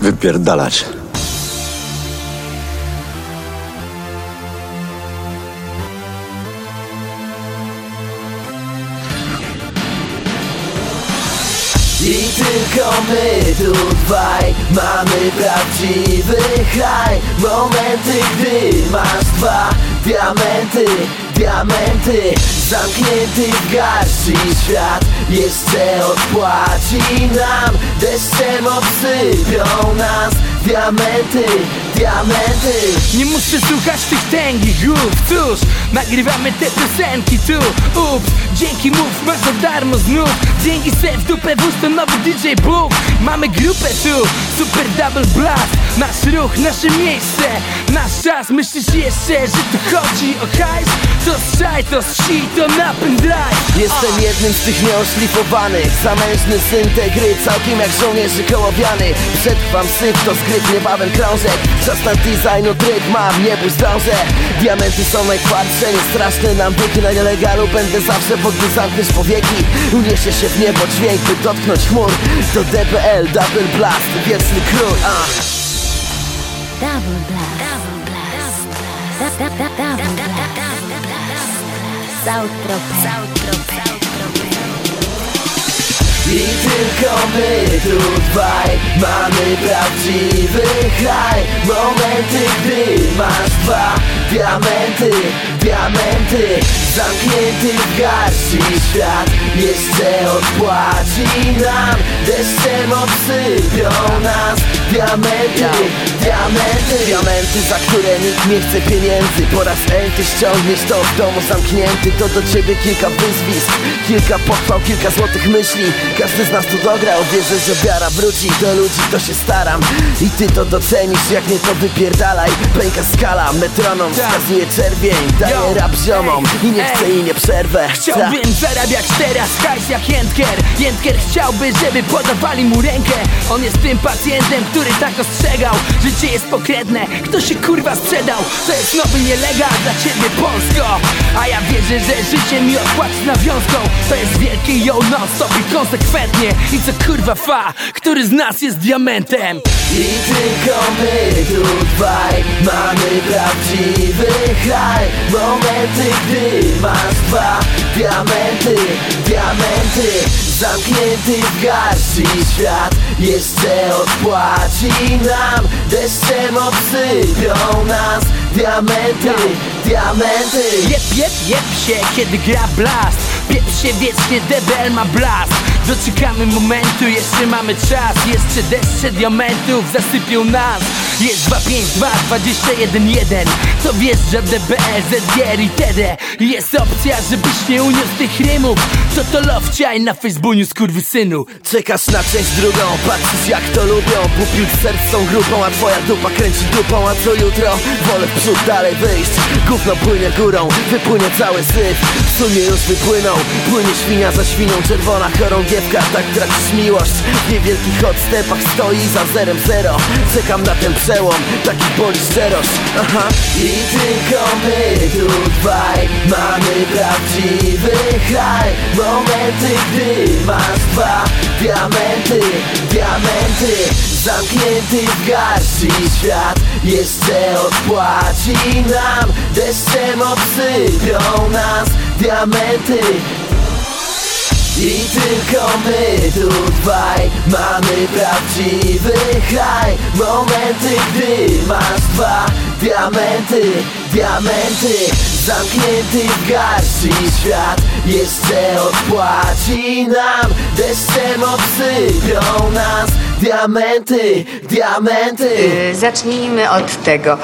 wypierdalać. I tylko my tu dwaj mamy prawdziwy haj Momenty, gdy masz dwa diamenty, diamenty Zamknięty w garści świat. Jeszcze odpłaci nam Deszczem obsypią nas diamenty, diamenty. Nie muszę słuchać tych tęgich głów Cóż, nagrywamy te piosenki tu. Ups, dzięki mów, masz za darmo znów. Dzięki se w dupę to nowy DJ Bóg Mamy grupę tu, super double blast. Nasz ruch, nasze miejsce, Myślisz jeszcze, że tu chodzi o hajs? To straj, to wsi, to napęd drive Jestem jednym z tych nieoszlifowanych. Zamężny syn tej gry, całkiem jak żołnierzy kołowiany. Przetrwam syf, to zgryt, niebawem krążek Czas na designu tryk mam, nie bój zdążę. Diamenty są najtwardsze, nie straszne nam byki Na nielegalu będę zawsze, bo gdy zamkniesz powieki Uniesie się w niebo dźwięk, by dotknąć chmur. To DBL, Double Blast, wieczny król. Double blast. Double blast. I tylko my tu dwaj mamy prawdziwy haj Momenty, gdy masz dwa diamenty, diamenty Zamknięty w garści świat jeszcze odpłaci nam Deszczem obsypią nas diamenty, diamenty Diamenty, za które nikt nie chce pieniędzy. Po raz enty ściągniesz to w domu zamknięty. To do ciebie kilka wyzwisk, kilka pochwał, kilka złotych myśli. Każdy z nas tu dograł, wierzę, że wiara wróci. Do ludzi, to się staram. I ty to docenisz, jak nie to wypierdalaj. Pęka skala, metronom wskazuje czerwień. Daję rap ziomom i nie chcę i nie przerwę. Chciałbym zarabiać teraz hajs jak Jentker Jentker chciałby, żeby podawali mu rękę. On jest tym pacjentem, który tak ostrzegał Życie jest pokrętne, kto się kurwa sprzedał? To jest nowy nielegal dla ciebie Polsko. A ja wierzę, że życie mi odpłaci nawiązką. To jest wielki yo non stop i konsekwentnie. I co kurwa fa, który z nas jest diamentem I tylko my tu dwaj mamy prawdziwy haj Momenty, gdy masz dwa diamenty, diamenty Zamknięty w garści świat jeszcze odpłaci nam. Deszczem obsypią nas diamenty, diamenty. Jep, jep, jep się, kiedy gra blast. Pieprz się wiecznie, DBL ma blast Doczekamy momentu, jeszcze mamy czas Jeszcze deszcze diamentów zasypią nas. Jest 252, 21, 1 To wjeżdża DBL, ZGR i TD Jest opcja, żebyś nie uniósł tych rymów. To to lowciaj na Facebooku, skurwysynu. Czekasz na część drugą, patrzysz jak to lubią. Pupil serc są grupą, a twoja dupa kręci dupą. A co jutro? Wolę w przód dalej wyjść. Gówno płynie górą, wypłynie cały syf. W sumie już wypłynął, płynie świnia za świnią Czerwona chorągiewka, tak tracisz miłość. W niewielkich odstępach stoi za zerem zero. Czekam na ten przełom, taki boli szczerość. Aha. I tylko my tu dwaj mamy prawdziwy haj Momenty, gdy masz dwa diamenty, diamenty. Zamknięty w garści świat jeszcze odpłaci nam. Deszczem obsypią nas diamenty tylko my tu dwaj mamy prawdziwy haj. Momenty, gdy masz dwa diamenty, diamenty. Zamknięty w garści świat jeszcze odpłaci nam. Deszczem obsypią nas diamenty, diamenty. Y, Zacznijmy od tego.